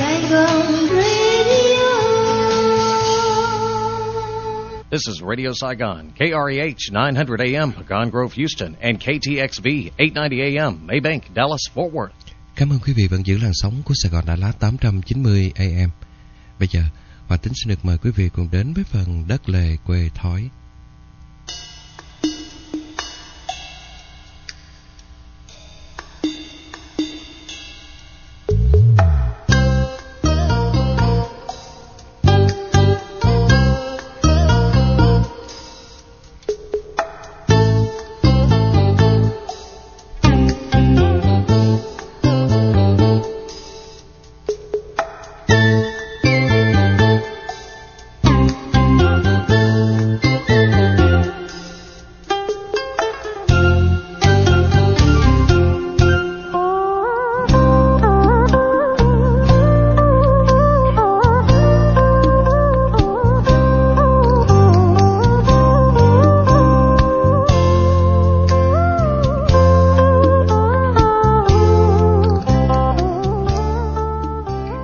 Saigon Radio. This is Radio Saigon, KREH 900 AM, Pecan Grove, Houston, and KTXV 890 AM, Maybank, Dallas, Fort Worth. Cảm ơn quý vị vẫn giữ làn sóng của Sài Gòn Đà Lạt 890 AM. Bây giờ, Hòa Tính xin được mời quý vị cùng đến với phần đất lề quê thói.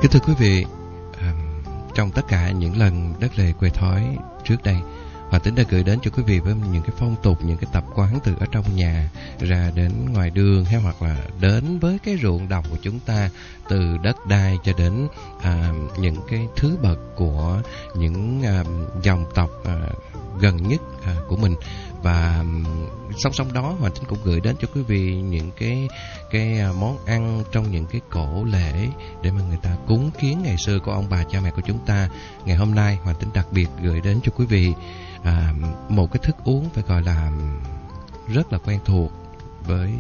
Kính thưa quý vị, trong tất cả những lần đất lề quê thói trước đây, Hòa Tính đã gửi đến cho quý vị với những cái phong tục, những cái tập quán từ ở trong nhà ra đến ngoài đường hay hoặc là đến với cái ruộng đồng của chúng ta từ đất đai cho đến à, những cái thứ bậc của những à, dòng tộc à, gần nhất à, của mình và song song đó Hoàng Tính cũng gửi đến cho quý vị những cái cái à, món ăn trong những cái cổ lễ để mà người ta cúng kiến ngày xưa của ông bà cha mẹ của chúng ta. Ngày hôm nay Hoàng Tính đặc biệt gửi đến cho quý vị à, một cái thức uống phải gọi là rất là quen thuộc với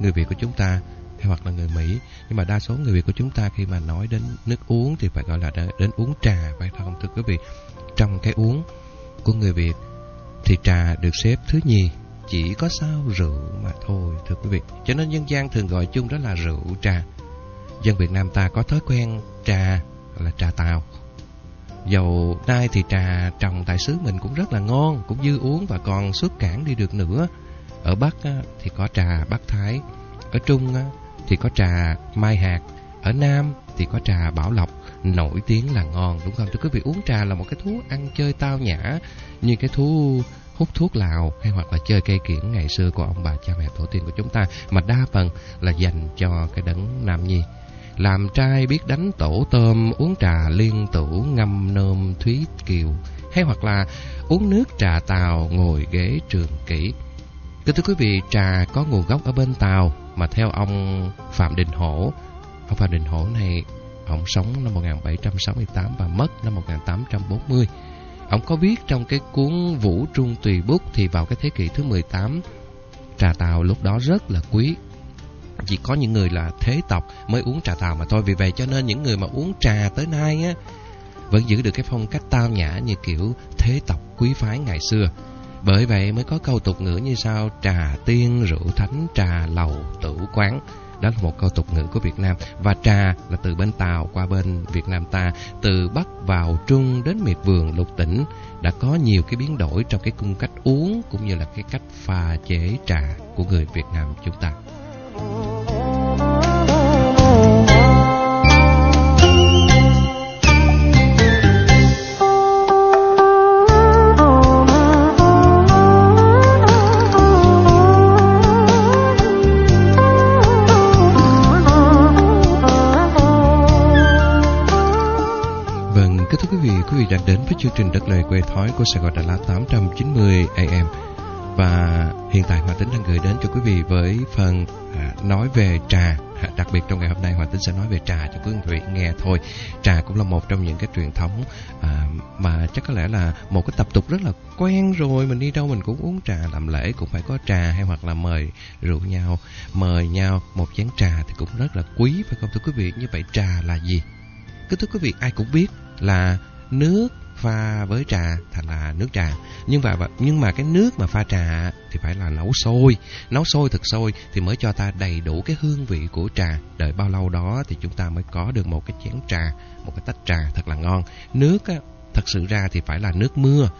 người Việt của chúng ta hay hoặc là người Mỹ. Nhưng mà đa số người Việt của chúng ta khi mà nói đến nước uống thì phải gọi là đến uống trà phải không thưa quý vị? Trong cái uống của người Việt thì trà được xếp thứ nhì, chỉ có sao rượu mà thôi, thưa quý vị. Cho nên dân gian thường gọi chung đó là rượu trà. Dân Việt Nam ta có thói quen trà là trà tàu. Dầu nay thì trà trồng tại xứ mình cũng rất là ngon, cũng dư uống và còn xuất cảng đi được nữa. Ở Bắc thì có trà Bắc Thái, ở Trung thì có trà Mai Hạt ở Nam thì có trà Bảo Lộc nổi tiếng là ngon đúng không? Thưa quý vị uống trà là một cái thú ăn chơi tao nhã như cái thú hút thuốc lào hay hoặc là chơi cây kiển ngày xưa của ông bà cha mẹ tổ tiên của chúng ta. Mà đa phần là dành cho cái đấng nam nhi. Làm trai biết đánh tổ tôm uống trà liên tủ ngâm nôm thúy kiều hay hoặc là uống nước trà tàu ngồi ghế trường kỷ. Kính thưa quý vị, trà có nguồn gốc ở bên Tàu mà theo ông Phạm Đình Hổ. Ông Phạm Đình Hổ này, ông sống năm 1768 và mất năm 1840. Ông có viết trong cái cuốn Vũ Trung Tùy Bút thì vào cái thế kỷ thứ 18, trà Tàu lúc đó rất là quý. Chỉ có những người là thế tộc mới uống trà Tàu mà thôi. Vì vậy cho nên những người mà uống trà tới nay á, vẫn giữ được cái phong cách tao nhã như kiểu thế tộc quý phái ngày xưa. Bởi vậy mới có câu tục ngữ như sau Trà tiên, rượu thánh, trà lầu, tử quán đó là một câu tục ngữ của Việt Nam. Và trà là từ bên Tàu qua bên Việt Nam ta. Từ Bắc vào Trung đến miệt vườn lục tỉnh Đã có nhiều cái biến đổi trong cái cung cách uống Cũng như là cái cách pha chế trà của người Việt Nam chúng ta. Chương trình Đất Lời Quê Thói của Sài Gòn Đà Lạt 890 AM và hiện tại Hòa Tính đang gửi đến cho quý vị với phần à, nói về trà. À, đặc biệt trong ngày hôm nay Hòa Tính sẽ nói về trà cho quý vị nghe thôi. Trà cũng là một trong những cái truyền thống à, mà chắc có lẽ là một cái tập tục rất là quen rồi. Mình đi đâu mình cũng uống trà, làm lễ cũng phải có trà hay hoặc là mời rượu nhau, mời nhau một chén trà thì cũng rất là quý phải không thưa quý vị? Như vậy trà là gì? Cứ thưa quý vị, ai cũng biết là nước pha với trà thành là nước trà. Nhưng mà nhưng mà cái nước mà pha trà thì phải là nấu sôi, nấu sôi thật sôi thì mới cho ta đầy đủ cái hương vị của trà. Đợi bao lâu đó thì chúng ta mới có được một cái chén trà, một cái tách trà thật là ngon. Nước á, thật sự ra thì phải là nước mưa,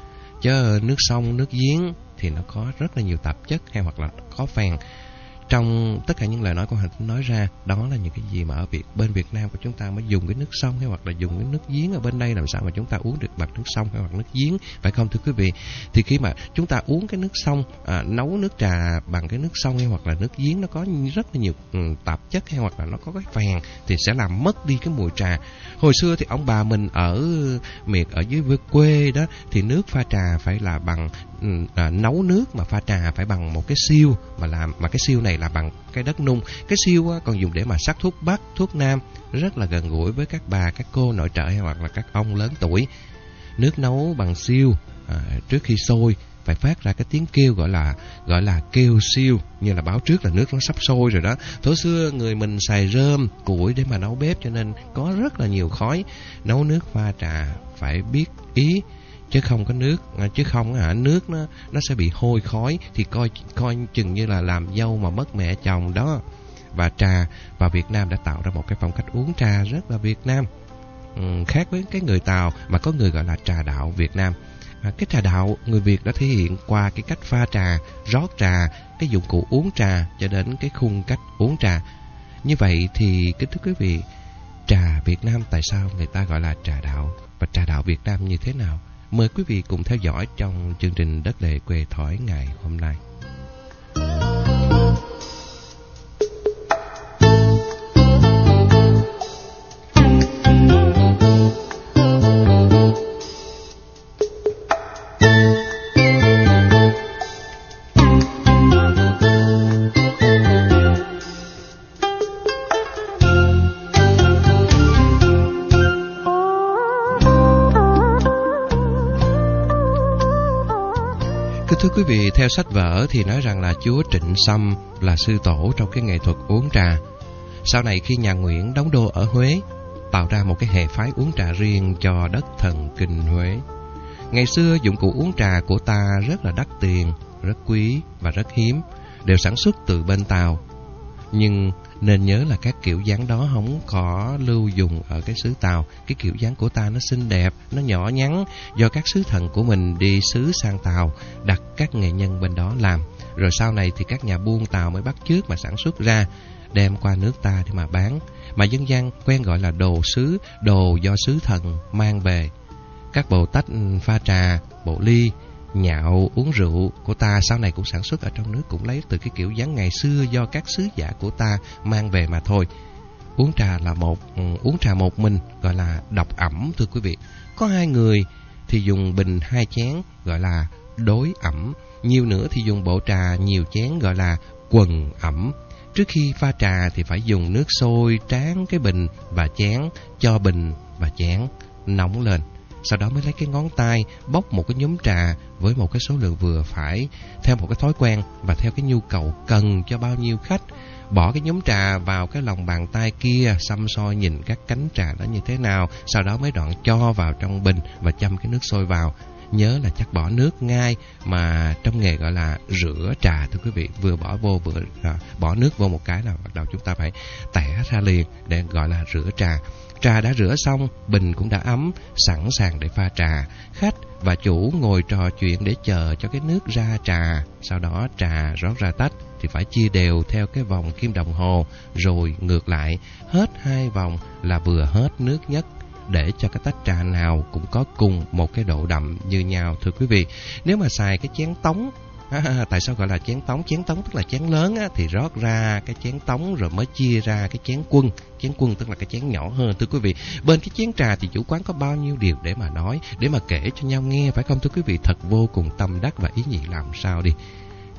chứ nước sông, nước giếng thì nó có rất là nhiều tạp chất hay hoặc là có phèn trong tất cả những lời nói của Hạnh nói ra đó là những cái gì mà ở Việt bên Việt Nam của chúng ta mới dùng cái nước sông hay hoặc là dùng cái nước giếng ở bên đây làm sao mà chúng ta uống được bằng nước sông hay hoặc nước giếng phải không thưa quý vị? Thì khi mà chúng ta uống cái nước sông à, nấu nước trà bằng cái nước sông hay hoặc là nước giếng nó có rất là nhiều ừ, tạp chất hay hoặc là nó có cái phèn thì sẽ làm mất đi cái mùi trà. Hồi xưa thì ông bà mình ở miệt ở dưới quê đó thì nước pha trà phải là bằng Ừ, à, nấu nước mà pha trà phải bằng một cái siêu mà làm mà cái siêu này là bằng cái đất nung cái siêu á, còn dùng để mà sắc thuốc bắc thuốc nam rất là gần gũi với các bà các cô nội trợ hay hoặc là các ông lớn tuổi nước nấu bằng siêu à, trước khi sôi phải phát ra cái tiếng kêu gọi là gọi là kêu siêu như là báo trước là nước nó sắp sôi rồi đó. Thổ xưa người mình xài rơm, củi để mà nấu bếp cho nên có rất là nhiều khói. Nấu nước pha trà phải biết ý chứ không có nước. À, chứ không hả nước nó nó sẽ bị hôi khói thì coi coi chừng như là làm dâu mà mất mẹ chồng đó. Và trà và Việt Nam đã tạo ra một cái phong cách uống trà rất là Việt Nam. Ừ, khác với cái người Tàu mà có người gọi là trà đạo Việt Nam. À, cái trà đạo người Việt đã thể hiện qua cái cách pha trà rót trà cái dụng cụ uống trà cho đến cái khung cách uống trà. Như vậy thì kính thưa quý vị trà Việt Nam tại sao người ta gọi là trà đạo? Và trà đạo Việt Nam như thế nào? Mời quý vị cùng theo dõi trong chương trình Đất Lệ Quê thói ngày hôm nay. Vị, theo sách vở thì nói rằng là Chúa Trịnh Sâm là sư tổ trong cái nghệ thuật uống trà. Sau này khi nhà Nguyễn đóng đô ở Huế, tạo ra một cái hệ phái uống trà riêng cho đất thần kinh Huế. Ngày xưa dụng cụ uống trà của ta rất là đắt tiền, rất quý và rất hiếm, đều sản xuất từ bên Tàu. Nhưng nên nhớ là các kiểu dáng đó không có lưu dùng ở cái xứ Tàu. Cái kiểu dáng của ta nó xinh đẹp, nó nhỏ nhắn. Do các sứ thần của mình đi xứ sang Tàu Đặt các nghệ nhân bên đó làm. Rồi sau này thì các nhà buôn Tàu mới bắt chước mà sản xuất ra Đem qua nước ta để mà bán. Mà dân gian quen gọi là đồ sứ Đồ do sứ thần mang về. Các bộ tách ừ, pha trà, bộ ly Nhạo uống rượu của ta sau này cũng sản xuất ở trong nước cũng lấy từ cái kiểu dáng ngày xưa do các sứ giả của ta mang về mà thôi. Uống trà là một ừ, uống trà một mình gọi là độc ẩm thưa quý vị. Có hai người thì dùng bình hai chén gọi là đối ẩm, nhiều nữa thì dùng bộ trà nhiều chén gọi là quần ẩm. Trước khi pha trà thì phải dùng nước sôi tráng cái bình và chén cho bình và chén nóng lên. Sau đó mới lấy cái ngón tay bóc một cái nhóm trà với một cái số lượng vừa phải theo một cái thói quen và theo cái nhu cầu cần cho bao nhiêu khách. Bỏ cái nhóm trà vào cái lòng bàn tay kia, xăm soi nhìn các cánh trà đó như thế nào, sau đó mới đoạn cho vào trong bình và châm cái nước sôi vào. Nhớ là chắc bỏ nước ngay mà trong nghề gọi là rửa trà thưa quý vị, vừa bỏ vô vừa à, bỏ nước vô một cái là bắt đầu chúng ta phải tẻ ra liền để gọi là rửa trà. Trà đã rửa xong, bình cũng đã ấm, sẵn sàng để pha trà. Khách và chủ ngồi trò chuyện để chờ cho cái nước ra trà. Sau đó trà rót ra tách thì phải chia đều theo cái vòng kim đồng hồ, rồi ngược lại, hết hai vòng là vừa hết nước nhất để cho cái tách trà nào cũng có cùng một cái độ đậm như nhau thưa quý vị. Nếu mà xài cái chén tống À, tại sao gọi là chén tống? Chén tống tức là chén lớn á, thì rót ra cái chén tống rồi mới chia ra cái chén quân. Chén quân tức là cái chén nhỏ hơn thưa quý vị. Bên cái chén trà thì chủ quán có bao nhiêu điều để mà nói, để mà kể cho nhau nghe phải không thưa quý vị? Thật vô cùng tâm đắc và ý nhị làm sao đi.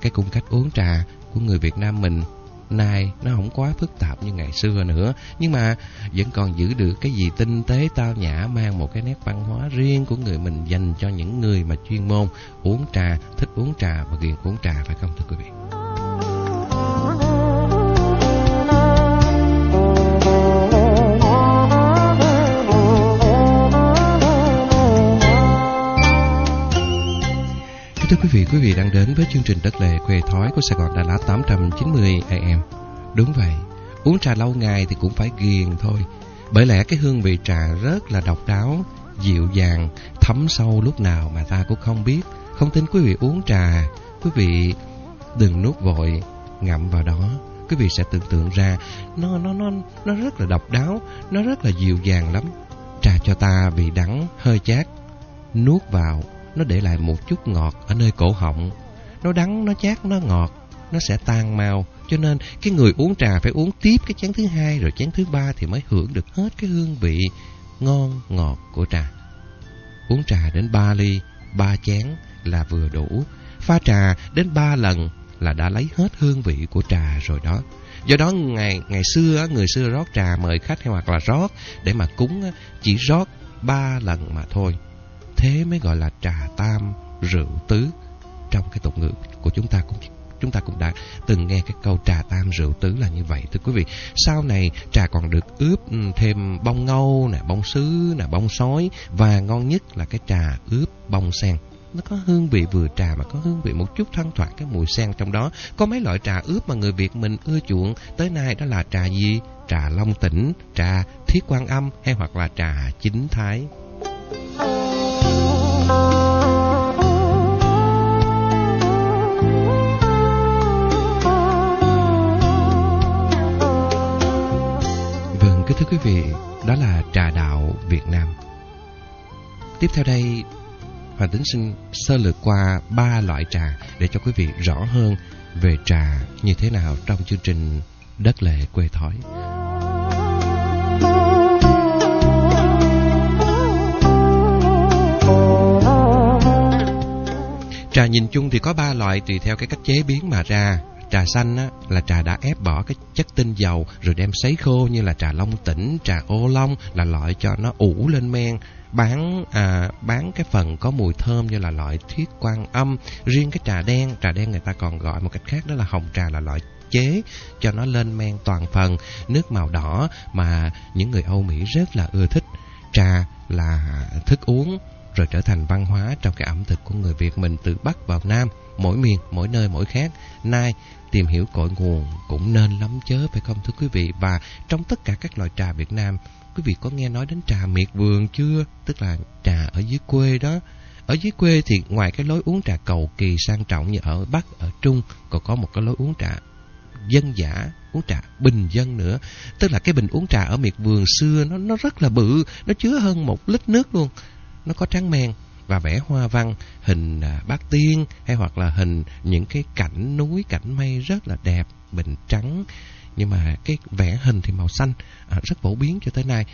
Cái cung cách uống trà của người Việt Nam mình nay nó không quá phức tạp như ngày xưa nữa. Nhưng mà vẫn còn giữ được cái gì tinh tế tao nhã, mang một cái nét văn hóa riêng của người mình dành cho những người mà chuyên môn uống trà, thích uống trà và ghiền uống trà phải không, thưa quý vị? Thưa quý vị, quý vị đang đến với chương trình Đất Lệ Quê Thói của Sài Gòn Đà Lạt 890 AM. Đúng vậy, uống trà lâu ngày thì cũng phải ghiền thôi. Bởi lẽ cái hương vị trà rất là độc đáo, dịu dàng, thấm sâu lúc nào mà ta cũng không biết. Không tin quý vị uống trà, quý vị đừng nuốt vội. ngậm vào đó quý vị sẽ tưởng tượng ra nó nó nó nó rất là độc đáo nó rất là dịu dàng lắm trà cho ta vị đắng hơi chát nuốt vào nó để lại một chút ngọt ở nơi cổ họng. Nó đắng, nó chát, nó ngọt. Nó sẽ tan mau. Cho nên cái người uống trà phải uống tiếp cái chén thứ hai, rồi chén thứ ba thì mới hưởng được hết cái hương vị ngon ngọt của trà. Uống trà đến ba ly, ba chén là vừa đủ. Pha trà đến ba lần là đã lấy hết hương vị của trà rồi đó. Do đó ngày ngày xưa người xưa rót trà mời khách hay hoặc là rót để mà cúng chỉ rót ba lần mà thôi thế mới gọi là trà tam rượu tứ. Trong cái tục ngữ của chúng ta cũng, chúng ta cũng đã từng nghe cái câu trà tam rượu tứ là như vậy. Thưa quý vị, sau này trà còn được ướp ừ, thêm bông ngâu nè, bông sứ nè, bông sói. Và ngon nhất là cái trà ướp bông sen. Nó có hương vị vừa trà mà có hương vị một chút thân thoảng cái mùi sen trong đó. Có mấy loại trà ướp mà người việt mình ưa chuộng. Tới nay đó là trà gì? Trà long tỉnh trà thiết quan âm hay hoặc là trà chính thái? Kính thưa quý vị, đó là trà đạo Việt Nam. Tiếp theo đây, Hoàng Tính Sinh sơ lược qua ba loại trà để cho quý vị rõ hơn về trà như thế nào trong chương trình Đất Lệ Quê Thói. Trà nhìn chung thì có ba loại tùy theo cái cách chế biến mà ra. Trà xanh á, là trà đã ép bỏ cái chất tinh dầu rồi đem sấy khô như là trà long tỉnh, trà ô long là loại cho nó ủ lên men. Bán à, bán cái phần có mùi thơm như là loại thiết quan âm. Riêng cái trà đen, trà đen người ta còn gọi một cách khác đó là hồng trà là loại chế cho nó lên men toàn phần. Nước màu đỏ mà những người Âu Mỹ rất là ưa thích. Trà là thức uống rồi trở thành văn hóa trong cái ẩm thực của người Việt mình từ Bắc vào Nam, mỗi miền, mỗi nơi, mỗi khác. Nay, tìm hiểu cội nguồn cũng nên lắm chớ phải không thưa quý vị? Và trong tất cả các loại trà Việt Nam, quý vị có nghe nói đến trà miệt vườn chưa? Tức là trà ở dưới quê đó. Ở dưới quê thì ngoài cái lối uống trà cầu kỳ sang trọng như ở Bắc, ở Trung, còn có một cái lối uống trà dân giả uống trà bình dân nữa tức là cái bình uống trà ở miệt vườn xưa nó nó rất là bự nó chứa hơn một lít nước luôn nó có tráng men và vẽ hoa văn hình à, bát tiên hay hoặc là hình những cái cảnh núi cảnh mây rất là đẹp bình trắng. Nhưng mà cái vẽ hình thì màu xanh à, rất phổ biến cho tới nay.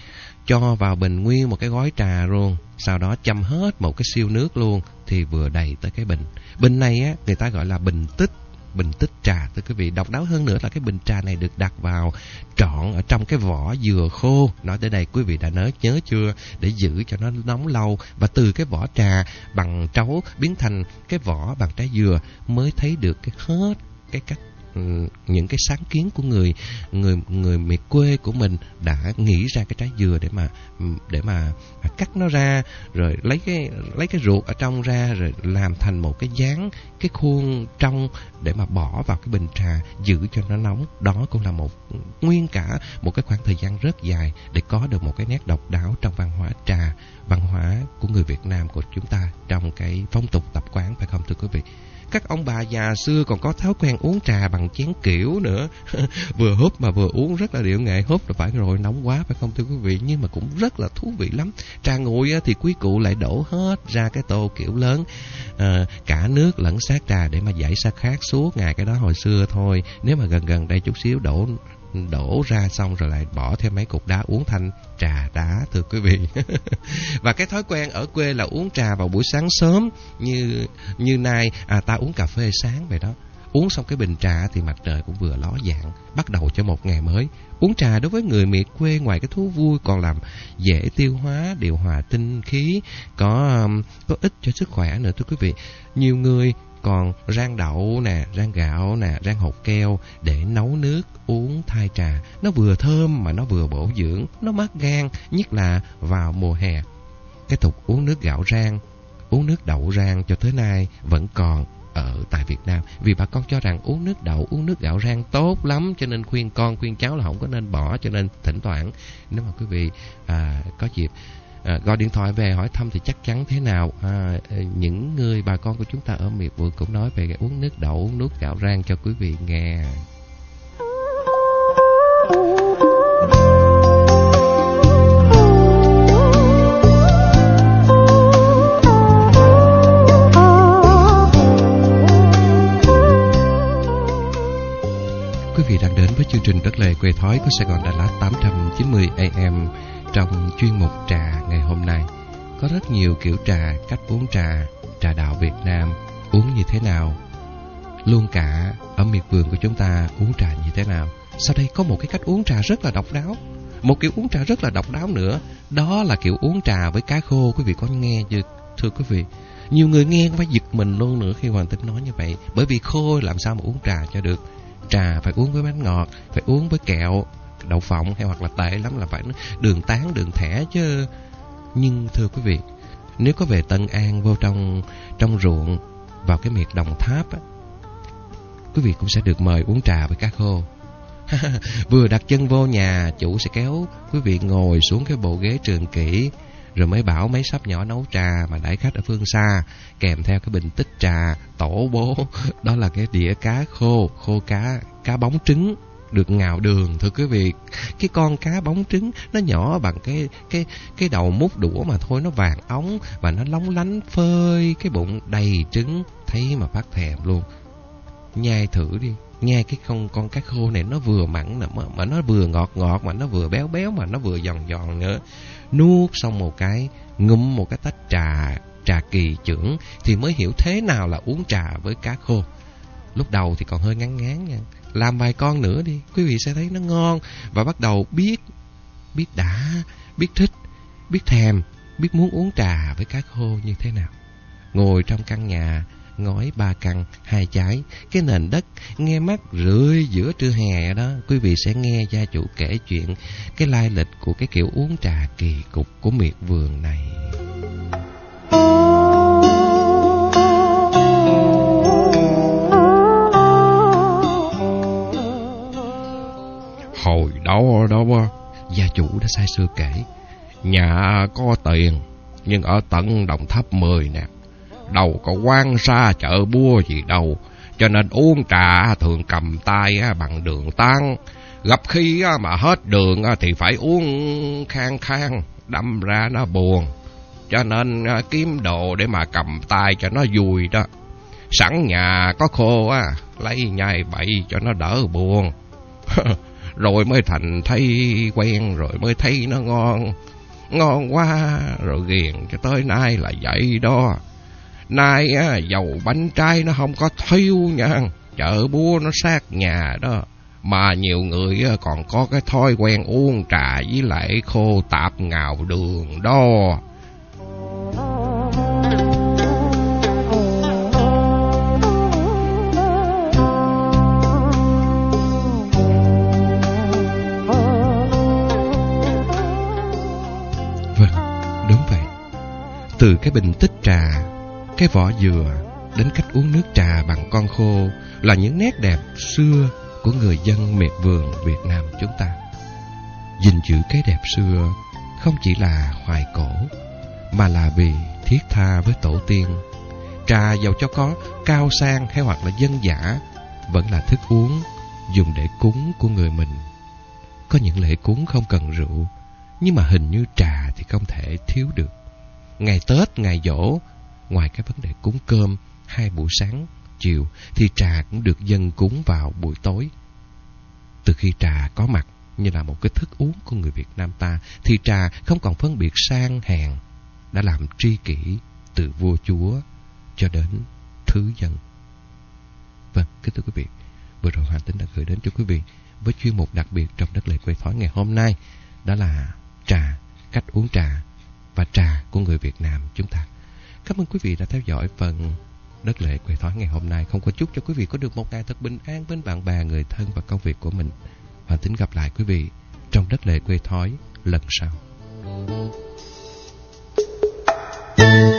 Cho vào bình nguyên một cái gói trà luôn sau đó châm hết một cái siêu nước luôn thì vừa đầy tới cái bình. Bình này á người ta gọi là bình tích bình tích trà. Thưa quý vị, độc đáo hơn nữa là cái bình trà này được đặt vào trọn ở trong cái vỏ dừa khô. Nói tới đây, quý vị đã nhớ nhớ chưa? Để giữ cho nó nóng lâu. Và từ cái vỏ trà bằng trấu biến thành cái vỏ bằng trái dừa mới thấy được cái hết cái cách Ừ, những cái sáng kiến của người người người miệt quê của mình đã nghĩ ra cái trái dừa để mà để mà cắt nó ra, rồi lấy cái lấy cái ruột ở trong ra, rồi làm thành một cái dáng, cái khuôn trong để mà bỏ vào cái bình trà giữ cho nó nóng. Đó cũng là một nguyên cả một cái khoảng thời gian rất dài để có được một cái nét độc đáo trong văn hóa trà, văn hóa của người Việt Nam của chúng ta trong cái phong tục tập quán, phải không thưa quý vị? Các ông bà già xưa còn có thói quen uống trà bằng chén kiểu nữa. Vừa húp mà vừa uống rất là điệu nghệ. Húp là phải rồi nóng quá phải không thưa quý vị? Nhưng mà cũng rất là thú vị lắm. Trà nguội thì quý cụ lại đổ hết ra cái tô kiểu lớn. À, cả nước lẫn sát trà để mà giải sa khác suốt ngày cái đó hồi xưa thôi. Nếu mà gần gần đây chút xíu đổ đổ ra xong rồi lại bỏ thêm mấy cục đá uống thành trà đá, thưa quý vị. Và cái thói quen ở quê là uống trà vào buổi sáng sớm, như như nay à ta uống cà phê sáng vậy đó. Uống xong cái bình trà thì mặt trời cũng vừa ló dạng, bắt đầu cho một ngày mới. Uống trà đối với người miệt quê ngoài cái thú vui còn làm dễ tiêu hóa, điều hòa tinh khí, có có ích cho sức khỏe nữa, thưa quý vị. Nhiều người còn rang đậu nè, rang gạo nè, rang hột keo để nấu nước uống thay trà. Nó vừa thơm mà nó vừa bổ dưỡng, nó mát gan, nhất là vào mùa hè. Cái tục uống nước gạo rang, uống nước đậu rang cho tới nay vẫn còn ở tại Việt Nam vì bà con cho rằng uống nước đậu uống nước gạo rang tốt lắm cho nên khuyên con khuyên cháu là không có nên bỏ cho nên thỉnh thoảng nếu mà quý vị à, có dịp à, gọi điện thoại về hỏi thăm thì chắc chắn thế nào. À, ờ, những người bà con của chúng ta ở miệt vườn cũng nói về uống nước đậu uống nước gạo rang cho quý vị nghe. Trình Đất Lề Quê Thói của Sài Gòn Đà Lạt 890 AM trong chuyên mục trà ngày hôm nay. Có rất nhiều kiểu trà, cách uống trà, trà đạo Việt Nam, uống như thế nào. Luôn cả ở miệt vườn của chúng ta uống trà như thế nào. Sau đây có một cái cách uống trà rất là độc đáo. Một kiểu uống trà rất là độc đáo nữa. Đó là kiểu uống trà với cá khô. Quý vị có nghe chưa? Thưa quý vị, nhiều người nghe phải giật mình luôn nữa khi Hoàng Tính nói như vậy. Bởi vì khô làm sao mà uống trà cho được. Trà phải uống với bánh ngọt, phải uống với kẹo, đậu phộng hay hoặc là tệ lắm là phải đường tán, đường thẻ chứ. Nhưng thưa quý vị, nếu có về Tân An vô trong trong ruộng vào cái miệt Đồng Tháp á, quý vị cũng sẽ được mời uống trà với cá khô. Vừa đặt chân vô nhà, chủ sẽ kéo quý vị ngồi xuống cái bộ ghế trường kỷ, rồi mới bảo mấy sắp nhỏ nấu trà mà đãi khách ở phương xa, kèm theo cái bình tích trà, tổ bố, đó là cái đĩa cá khô, khô cá, cá bóng trứng được ngào đường thưa quý vị. Cái con cá bóng trứng nó nhỏ bằng cái cái cái đầu mút đũa mà thôi nó vàng óng và nó lóng lánh phơi cái bụng đầy trứng, thấy mà phát thèm luôn. Nhai thử đi, nghe cái con con cá khô này nó vừa mặn mà, mà nó vừa ngọt ngọt mà nó vừa béo béo mà nó vừa giòn giòn nữa. Nuốt xong một cái, ngụm một cái tách trà trà kỳ trưởng thì mới hiểu thế nào là uống trà với cá khô. Lúc đầu thì còn hơi ngán ngán nha. Làm vài con nữa đi, quý vị sẽ thấy nó ngon và bắt đầu biết biết đã, biết thích, biết thèm, biết muốn uống trà với cá khô như thế nào. Ngồi trong căn nhà ngói ba căn, hai trái, cái nền đất nghe mắt rượi giữa trưa hè đó, quý vị sẽ nghe gia chủ kể chuyện cái lai lịch của cái kiểu uống trà kỳ cục của miệt vườn này. Hồi đó đó gia chủ đã sai xưa kể, nhà có tiền nhưng ở tận đồng tháp 10 nè đâu có quan xa chợ bua gì đâu, cho nên uống trà thường cầm tay bằng đường tan. Gặp khi mà hết đường thì phải uống khang khang, đâm ra nó buồn. Cho nên kiếm đồ để mà cầm tay cho nó vui đó. Sẵn nhà có khô á, lấy nhai bậy cho nó đỡ buồn. rồi mới thành thấy quen, rồi mới thấy nó ngon. Ngon quá, rồi ghiền cho tới nay là vậy đó. Nay á, dầu bánh trái nó không có thiêu nha, chợ búa nó sát nhà đó. Mà nhiều người còn có cái thói quen uống trà với lại khô tạp ngào đường đó. Vâng, đúng vậy. Từ cái bình tích trà cái vỏ dừa đến cách uống nước trà bằng con khô là những nét đẹp xưa của người dân miệt vườn Việt Nam chúng ta. gìn giữ cái đẹp xưa không chỉ là hoài cổ mà là vì thiết tha với tổ tiên. Trà giàu cho có cao sang hay hoặc là dân giả vẫn là thức uống dùng để cúng của người mình. Có những lễ cúng không cần rượu, nhưng mà hình như trà thì không thể thiếu được. Ngày Tết, ngày dỗ Ngoài cái vấn đề cúng cơm hai buổi sáng, chiều thì trà cũng được dân cúng vào buổi tối. Từ khi trà có mặt như là một cái thức uống của người Việt Nam ta thì trà không còn phân biệt sang hèn đã làm tri kỷ từ vua chúa cho đến thứ dân. Vâng, kính thưa quý vị, vừa rồi Hoàng Tính đã gửi đến cho quý vị với chuyên mục đặc biệt trong đất lệ quê thói ngày hôm nay đó là trà, cách uống trà và trà của người Việt Nam chúng ta. Cảm ơn quý vị đã theo dõi phần Đất lệ quê thói ngày hôm nay Không có chúc cho quý vị có được một ngày thật bình an Bên bạn bè, người thân và công việc của mình Và tính gặp lại quý vị Trong đất lệ quê thói lần sau Thank you.